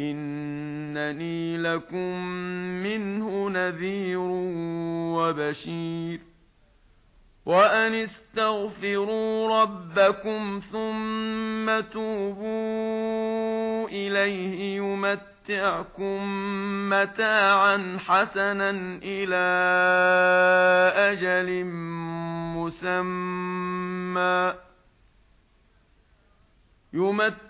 إِنَّنِي لَكُمْ مِنْهُ نَذِيرٌ وَبَشِيرٌ وَأَنِ اسْتَغْفِرُوا رَبَّكُمْ ثُمَّ تُوبُوا إِلَيْهِ يُمَتِّعْكُم مَّتَاعًا حَسَنًا إِلَى أَجَلٍ مُّسَمًّى يُمَتِّعْكُم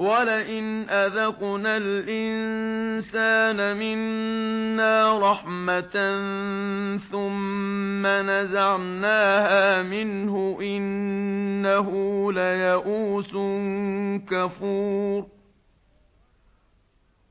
وَلَئِنْ أَذَقْنَا الْإِنْسَانَ مِنَّا رَحْمَةً ثُمَّ نَزَعْنَاهَا مِنْهُ إِنَّهُ لَيَئُوسٌ كَفُورٌ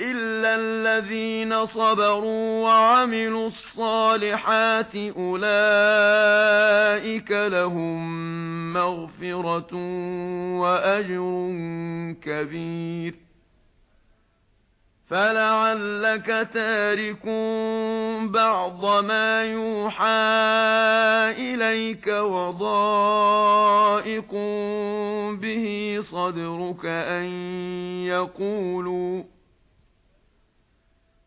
إِلَّا الَّذِينَ صَبَرُوا وَعَمِلُوا الصَّالِحَاتِ أُولَئِكَ لَهُم مَّغْفِرَةٌ وَأَجْرٌ كَبِيرٌ. فَلَعَلَّكَ تَارِكٌ بَعْضَ مَا يُوحَى إِلَيْكَ وَضَائِقٌ بِهِ صَدْرُكَ أَن يَقُولُوا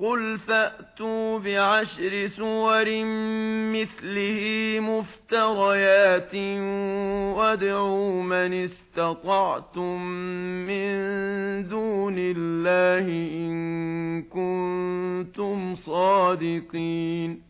قُلْ فَأْتُوا بِعَشْرِ سُوَرٍ مِثْلِهِ مُفْتَرَيَاتٍ وَادْعُوا مَنِ اسْتَطَعْتُم مِّن دُونِ اللَّهِ إِن كُنتُمْ صَادِقِينَ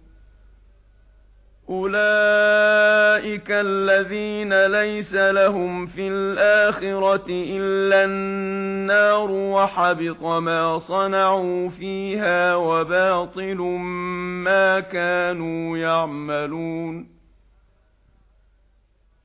أُولَئِكَ الَّذِينَ لَيْسَ لَهُمْ فِي الْآخِرَةِ إِلَّا النَّارُ وَحَبِطَ مَا صَنَعُوا فِيهَا وَبَاطِلٌ مَا كَانُوا يَعْمَلُونَ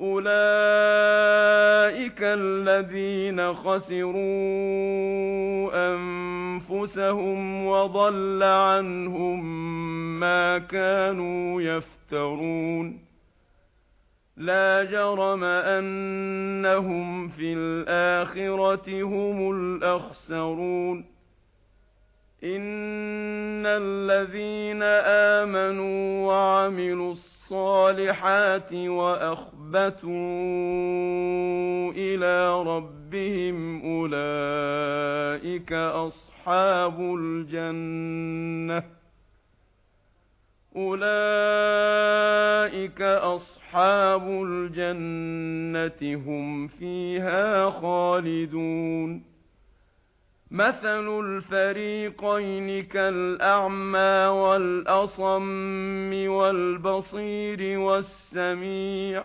أُولَئِكَ الَّذِينَ خَسِرُوا أَنفُسَهُمْ وَضَلَّ عَنْهُمْ مَا كَانُوا يَفْتَرُونَ. لَا جَرَمَ أَنَّهُمْ فِي الْآخِرَةِ هُمُ الْأَخْسَرُونَ. إِنَّ الَّذِينَ آمَنُوا وَعَمِلُوا الصَّالِحَاتِ وَأَخْبَرُوا وَأَنبَتُوا إِلَى رَبِّهِمْ أُولَئِكَ أَصْحَابُ الْجَنَّةِ أُولَئِكَ أَصْحَابُ الْجَنَّةِ هُمْ فِيهَا خَالِدُونَ مَثَلُ الْفَرِيقَيْنِ كَالْأَعْمَى وَالْأَصَمِّ وَالْبَصِيرِ وَالسَّمِيعِ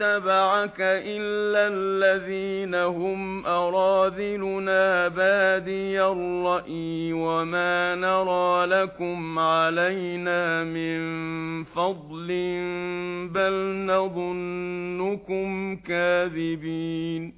اتبعك إلا الذين هم أَرَادِلُنَا بادي الرأي وما نرى لكم علينا من فضل بل نظنكم كاذبين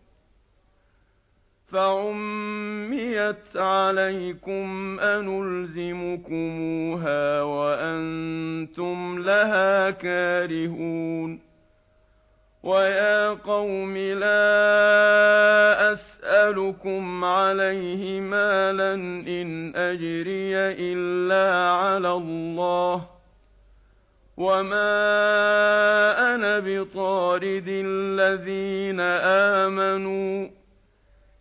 فَعُمِّيَتْ عَلَيْكُمْ أَنُلْزِمُكُمُوهَا وَأَنْتُمْ لَهَا كَارِهُونَ وَيَا قَوْمِ لَا أَسْأَلُكُمْ عَلَيْهِ مَالًا إِنْ أَجْرِيَ إِلَّا عَلَى اللَّهِ وَمَا أَنَا بِطَارِدِ الَّذِينَ آمَنُوا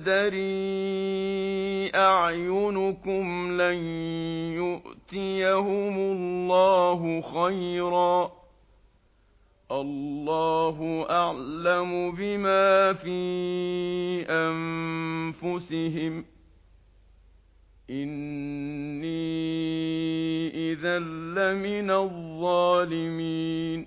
تَزْدَرِي أَعْيُنُكُمْ لَن يُؤْتِيَهُمُ اللَّهُ خَيْرًا اللَّهُ أَعْلَمُ بِمَا فِي أَنفُسِهِمْ إِنِّي إِذًا لَّمِنَ الظَّالِمِينَ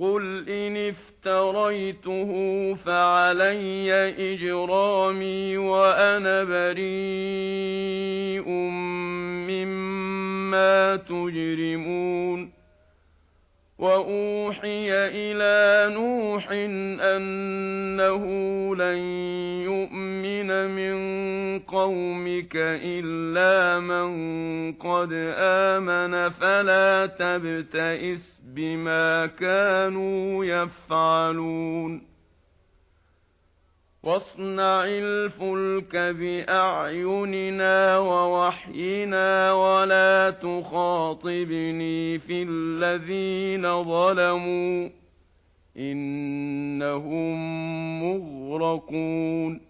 قُلْ إِنِ افْتَرَيْتُهُ فَعَلَيَّ إِجْرَامِي وَأَنَا بَرِيءٌ مِّمَّا تُجْرِمُونَ وَأُوحِيَ إِلَى نُوحٍ أَنَّهُ لَن يُؤْمِنَ مِن قَوْمِكَ إِلَّا مَن قَدْ آمَنَ فَلَا تَبْتَئِسْ بِمَا كَانُوا يَفْعَلُونَ وَاصْنَعِ الْفُلْكَ بِأَعْيُنِنَا وَوَحْيِنَا وَلَا تُخَاطِبْنِي فِي الَّذِينَ ظَلَمُوا إِنَّهُمْ مُغْرَقُونَ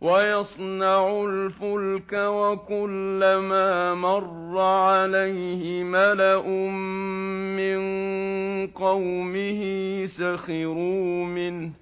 وَيَصْنَعُ الْفُلْكَ وَكُلَّمَا مَرَّ عَلَيْهِ مَلَأٌ مِّن قَوْمِهِ سَخِرُوا مِنْهُ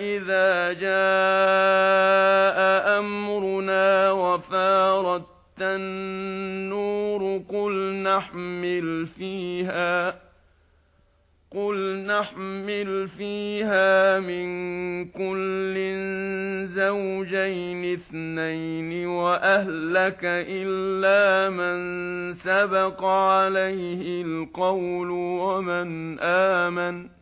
إِذَا جَاءَ أَمْرُنَا وَفَارَتِ النُّورُ قُلْ نَحْمِلُ فِيهَا قُلْ نَحْمِلُ فِيهَا مِنْ كُلٍّ زَوْجَيْنِ اثْنَيْنِ وَأَهْلَكَ إِلَّا مَنْ سَبَقَ عَلَيْهِ الْقَوْلُ وَمَنْ آمَنَ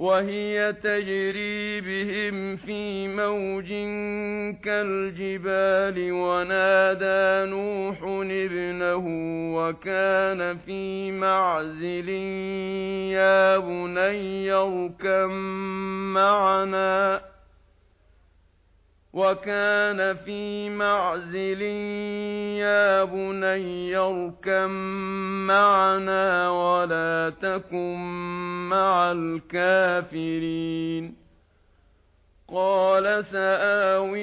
وَهِيَ تَجْرِي بِهِمْ فِي مَوْجٍ كَالْجِبَالِ وَنَادَى نُوحٌ ابْنَهُ وَكَانَ فِي مَعْزِلٍ يَا بُنَيَّ اركم مَّعَنَا وَكَانَ فِي مَعْزِلٍ يَا بُنَيَّ ارْكَب مَّعَنَا وَلَا تَكُن مَّعَ الْكَافِرِينَ قَالَ سَآوِي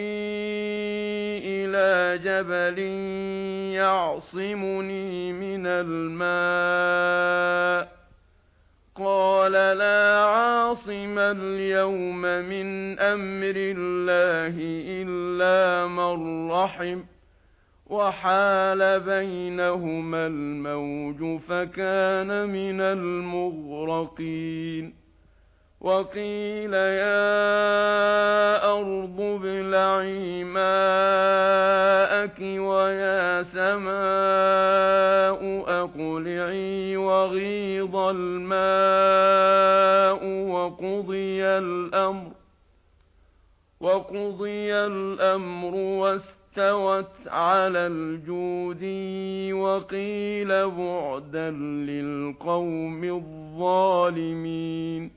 إِلَى جَبَلٍ يَعْصِمُنِي مِنَ الْمَاءِ قَالَ لَا عَاصِمَ الْيَوْمَ مِنْ أَمْرِ اللَّهِ إِلَّا مَنْ رَحِمَ وَحَالَ بَيْنَهُمَا الْمَوْجُ فَكَانَ مِنَ الْمُغْرَقِينَ وَقِيلَ يَا أَرْضُ ابْلَعِي مَاءَكِ وَيَا سَمَاءُ الْمَاءُ أَقْلِعِي وَغِيضَ الْمَاءُ وَقُضِيَ الْأَمْرُ وَقُضِيَ الْأَمْرُ وَاسْتَوَتْ عَلَى الْجُودِ وَقِيلَ بُعْدًا لِلْقَوْمِ الظَّالِمِينَ.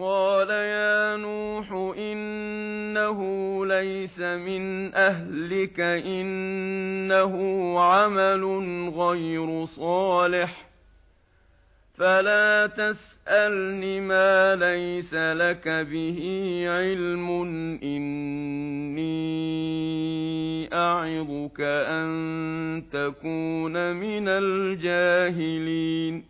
قَالَ يَا نُوحُ إِنَّهُ لَيْسَ مِنْ أَهْلِكَ إِنَّهُ عَمَلٌ غَيْرُ صَالِحٍ فَلَا تَسْأَلْنِ مَا لَيْسَ لَكَ بِهِ عِلْمٌ إِنِّي أَعِظُكَ أَن تَكُونَ مِنَ الْجَاهِلِينَ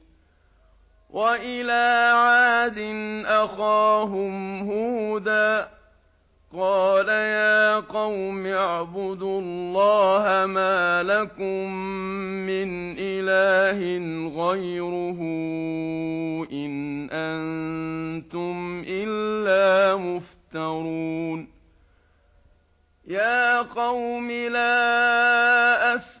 وَإِلَى عَادٍ أَخَاهُمْ هُودًا قَالَ يَا قَوْمِ اعْبُدُوا اللَّهَ مَا لَكُمْ مِنْ إِلَٰهٍ غَيْرُهُ إِنْ أَنْتُمْ إِلَّا مُفْتَرُونَ يَا قَوْمِ لَا أَسْأَلُكُمْ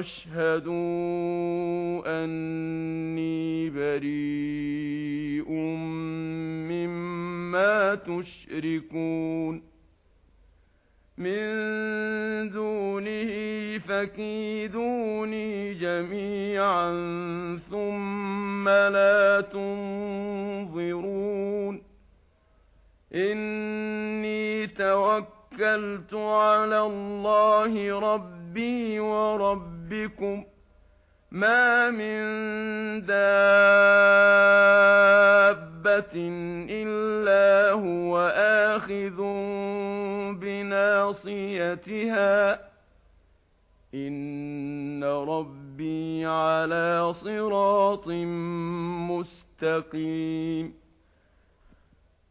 وَاشْهَدُوا أَنِّي بَرِيءٌ مِّمَّا تُشْرِكُونَ مِن دُونِهِ فَكِيدُونِي جَمِيعًا ثُمَّ لَا تُنظِرُونَ إِنِّي تَوَكَّلْتُ عَلَى اللَّهِ رَبِّي وَرَبِّكُمْ رَبِّكُمْ مَا مِن دَابَّةٍ إِلَّا هُوَ آخِذٌ بِنَاصِيَتِهَا إِنَّ رَبِّي عَلَى صِرَاطٍ مُسْتَقِيمٍ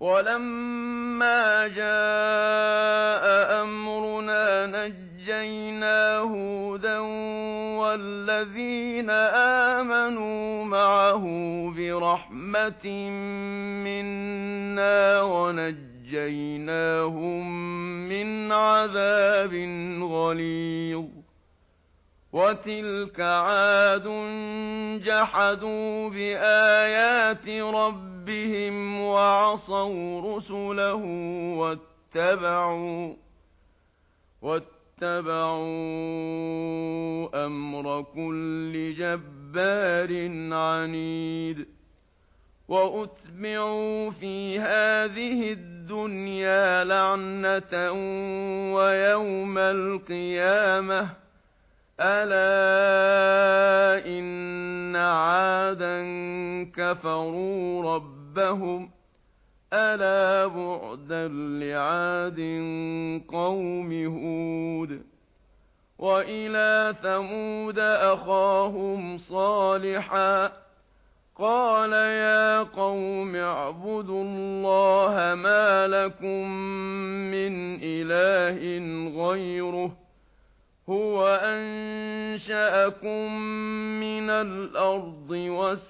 وَلَمَّا جَاءَ أَمْرُنَا نَجَّيْنَا هُودًا وَالَّذِينَ آمَنُوا مَعَهُ بِرَحْمَةٍ مِنَّا وَنَجَّيْنَاهُمْ مِنْ عَذَابٍ غَلِيظٍ وَتِلْكَ عَادٌ جَحَدُوا بِآيَاتِ رَبِّهِمْ رَبِّهِمْ وَعَصَوْا رُسُلَهُ وَاتَّبَعُوا وَاتَّبَعُوا أَمْرَ كُلِّ جَبَّارٍ عَنِيدٍ. وَأُتْبِعُوا فِي هَذِهِ الدُّنْيَا لَعْنَةً وَيَوْمَ الْقِيَامَةِ أَلَا إِنَّ عَادًا كَفَرُوا رَبَّهُمْ رَبَّهُمْ أَلَا بُعْدًا لِعَادٍ قَوْمِ هُودٍ وَإِلَى ثَمُودَ أَخَاهُمْ صَالِحًا قَالَ يَا قَوْمِ اعْبُدُوا اللَّهَ مَا لَكُمْ مِنْ إِلَٰهٍ غَيْرُهُ هُوَ أَنشَأَكُم مِّنَ الْأَرْضِ وَالسَّمَاءِ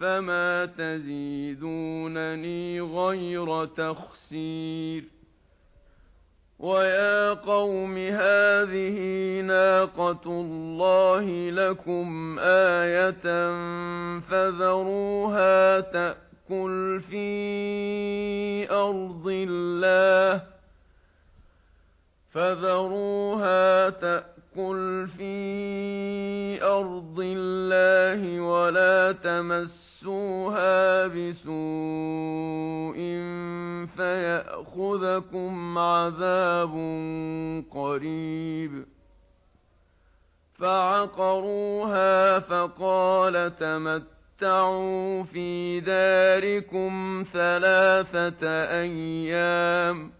فما تزيدونني غير تخسير ويا قوم هذه ناقة الله لكم آية فذروها تأكل في أرض الله فذروها تأكل في أرض الله ولا تمس تَمَسُّوهَا بِسُوءٍ فَيَأْخُذَكُمْ عَذَابٌ قَرِيبٌ. فَعَقَرُوهَا فَقَالَ تَمَتَّعُوا فِي دَارِكُمْ ثَلَاثَةَ أَيَّامٍ.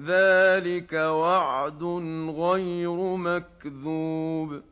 ذَلِكَ وَعْدٌ غَيْرُ مَكْذُوبٍ.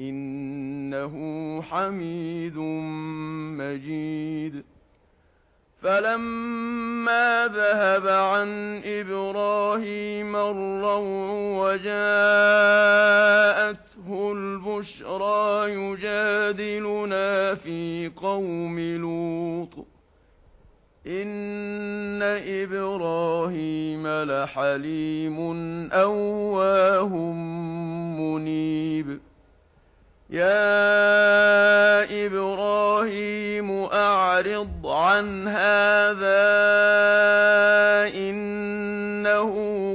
إِنَّهُ حَمِيدٌ مَّجِيدٌ. فَلَمَّا ذَهَبَ عَن إِبْرَاهِيمَ الرَّوْعُ وَجَاءَتْهُ الْبُشْرَى يُجَادِلُنَا فِي قَوْمِ لُوطٍ. إِنَّ إِبْرَاهِيمَ لَحَلِيمٌ أَوَّاهٌ مُنِيبٌ. يَا إِبْرَاهِيمُ أَعْرِضْ عَنْ هَذَا إِنَّهُ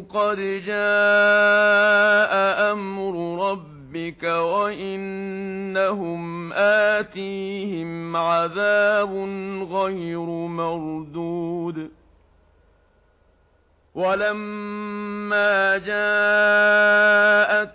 قَدْ جَاءَ أَمْرُ رَبِّكَ وَإِنَّهُمْ آتِيهِمْ عَذَابٌ غَيْرُ مَرْدُودٍ. وَلَمَّا جَاءَتْ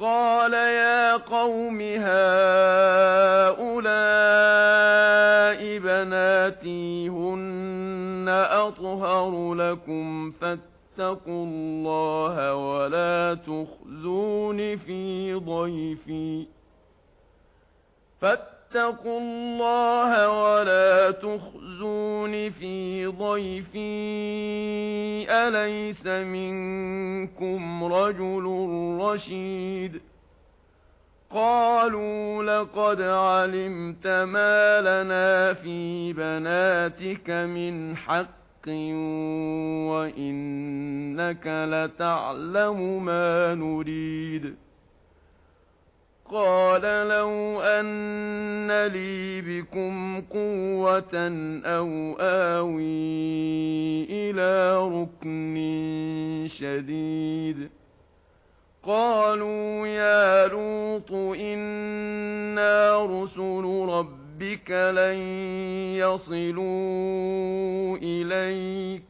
قَالَ يَا قَوْمِ هَؤُلَاءِ بَنَاتِي هُنَّ أَطْهَرُ لَكُمْ فَاتَّقُوا اللَّهَ وَلَا تُخْزُونِ فِي ضَيْفِي فَاتَّقُوا وَاتَّقُوا اللَّهَ وَلَا تُخْزُونِ فِي ضَيْفِي أَلَيْسَ مِنكُمْ رَجُلٌ رَّشِيدٌ قَالُوا لَقَدْ عَلِمْتَ مَا لَنَا فِي بَنَاتِكَ مِنْ حَقٍّ وَإِنَّكَ لَتَعْلَمُ مَا نُرِيدُ قَالَ لَوْ أَنَّ لِي بِكُمْ قُوَّةً أَوْ آوِي إِلَى رُكْنٍ شَدِيدٍ. قَالُوا يَا لُوطُ إِنَّا رُسُلُ رَبِّكَ لَن يَصِلُوا إِلَيْكَ.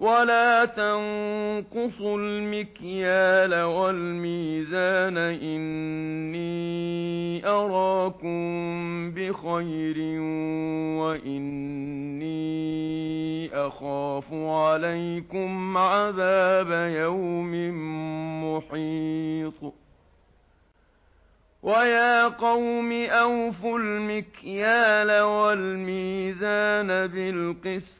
ولا تنقصوا المكيال والميزان إني أراكم بخير وإني أخاف عليكم عذاب يوم محيط وَيَا قَوْمِ أَوْفُوا الْمِكْيَالَ وَالْمِيزَانَ بِالْقِسْطِ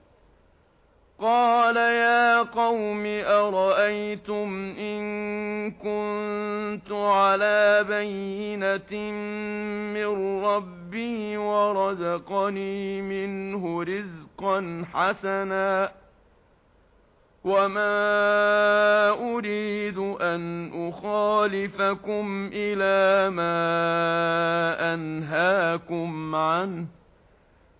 قَالَ يَا قَوْمِ أَرَأَيْتُمْ إِن كُنتُ عَلَى بَيِّنَةٍ مِّن رَّبِّي وَرَزَقَنِي مِنْهُ رِزْقًا حَسَنًا وَمَا أُرِيدُ أَن أُخَالِفَكُمْ إِلَى مَا أَنهَاكُمْ عَنْهُ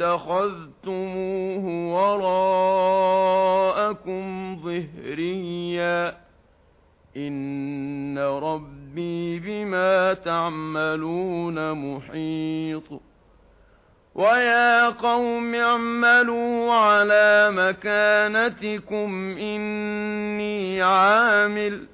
اتخذتموه وراءكم ظهريا. إن ربي بما تعملون محيط. وَيَا قَوْمِ اعْمَلُوا عَلَى مَكَانَتِكُمْ إِنِّي عَامِلٌ.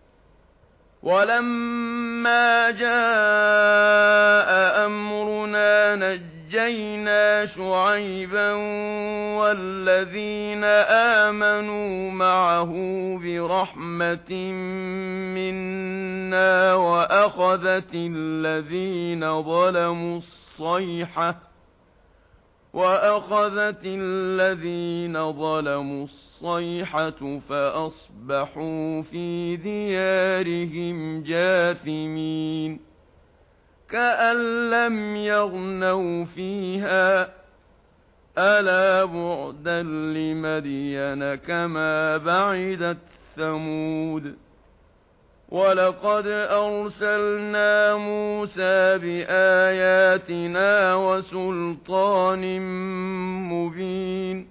وَلَمَّا جَاءَ أَمْرُنَا نَجَّيْنَا شُعَيْبًا وَالَّذِينَ آمَنُوا مَعَهُ بِرَحْمَةٍ مِنَّا وَأَخَذَتِ الَّذِينَ ظَلَمُوا الصَّيْحَةُ وَأَخَذَتِ الَّذِينَ ظَلَمُوا الصَّيْحَةُ الصَّيْحَةُ فَأَصْبَحُوا فِي دِيَارِهِمْ جَاثِمِينَ كَأَن لَّمْ يَغْنَوْا فِيهَا أَلَا بُعْدًا لِّمَدْيَنَ كَمَا بَعِدَتْ ثَمُودُ وَلَقَدْ أَرْسَلْنَا مُوسَى بِآيَاتِنَا وَسُلْطَانٍ مُّبِينٍ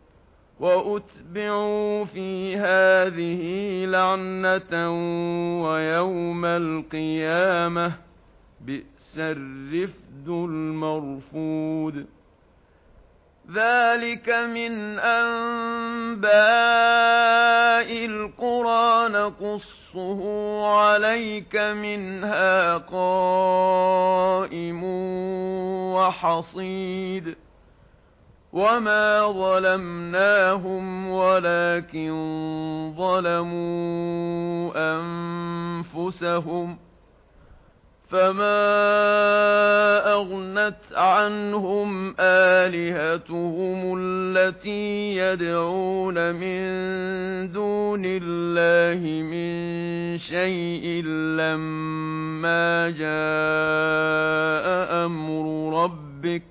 وَأُتْبِعُوا فِي هَذِهِ لَعْنَةً وَيَوْمَ الْقِيَامَةِ بِئْسَ الرِّفْدُ الْمَرْفُودُ ذَلِكَ مِنْ أَنْبَاءِ الْقُرَى نَقُصُّهُ عَلَيْكَ مِنْهَا قَائِمٌ وَحَصِيدٌ وَمَا ظَلَمْنَاهُمْ وَلَكِن ظَلَمُوا أَنفُسَهُمْ فَمَا أَغْنَتْ عَنْهُمْ آلِهَتُهُمُ الَّتِي يَدْعُونَ مِن دُونِ اللَّهِ مِن شَيْءٍ لَّمَّا جَاءَ أَمْرُ رَبِّكَ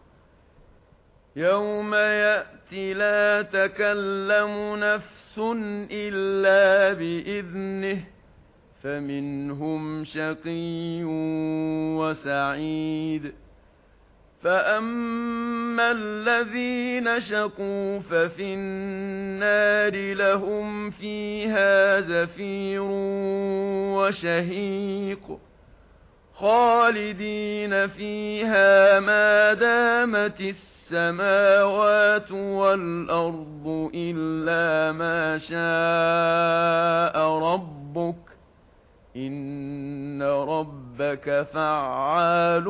يَوْمَ يَأْتِي لَا تَكَلَّمُ نَفْسٌ إِلَّا بِإِذْنِهِ فَمِنْهُمْ شَقِيٌّ وَسَعِيدٌ فَأَمَّا الَّذِينَ شَقُوا فَفِي النَّارِ لَهُمْ فِيهَا زَفِيرٌ وَشَهِيقٌ خَالِدِينَ فِيهَا مَا دَامَتِ السَّمَاوَاتُ وَالْأَرْضُ إِلَّا مَا شَاءَ رَبُّكَ إِنَّ رَبَّكَ فَعَّالٌ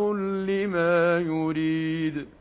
لِّمَا يُرِيدُ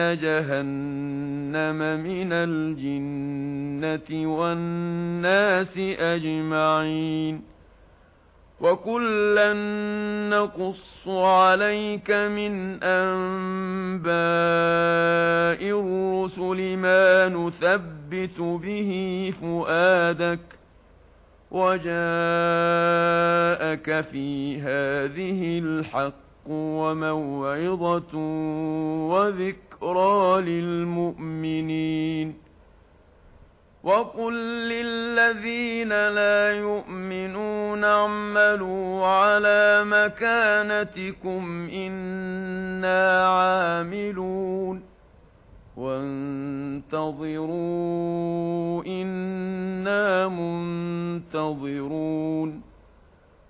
إِنَّ جَهَنَّمَ مِنَ الْجِنَّةِ وَالنَّاسِ أَجْمَعِينَ وَكُلًّا نَّقُصُّ عَلَيْكَ مِنْ أَنبَاءِ الرُّسُلِ مَا نُثَبِّتُ بِهِ فُؤَادَكَ وَجَاءَكَ فِي هَذِهِ الْحَقُّ الْحَقُّ وَمَوْعِظَةٌ وَذِكْرَى لِلْمُؤْمِنِينَ. وَقُل لِّلَّذِينَ لَا يُؤْمِنُونَ اعْمَلُوا عَلَى مَكَانَتِكُمْ إِنَّا عَامِلُونَ. وَانتَظِرُوا إِنَّا مُنتَظِرُونَ.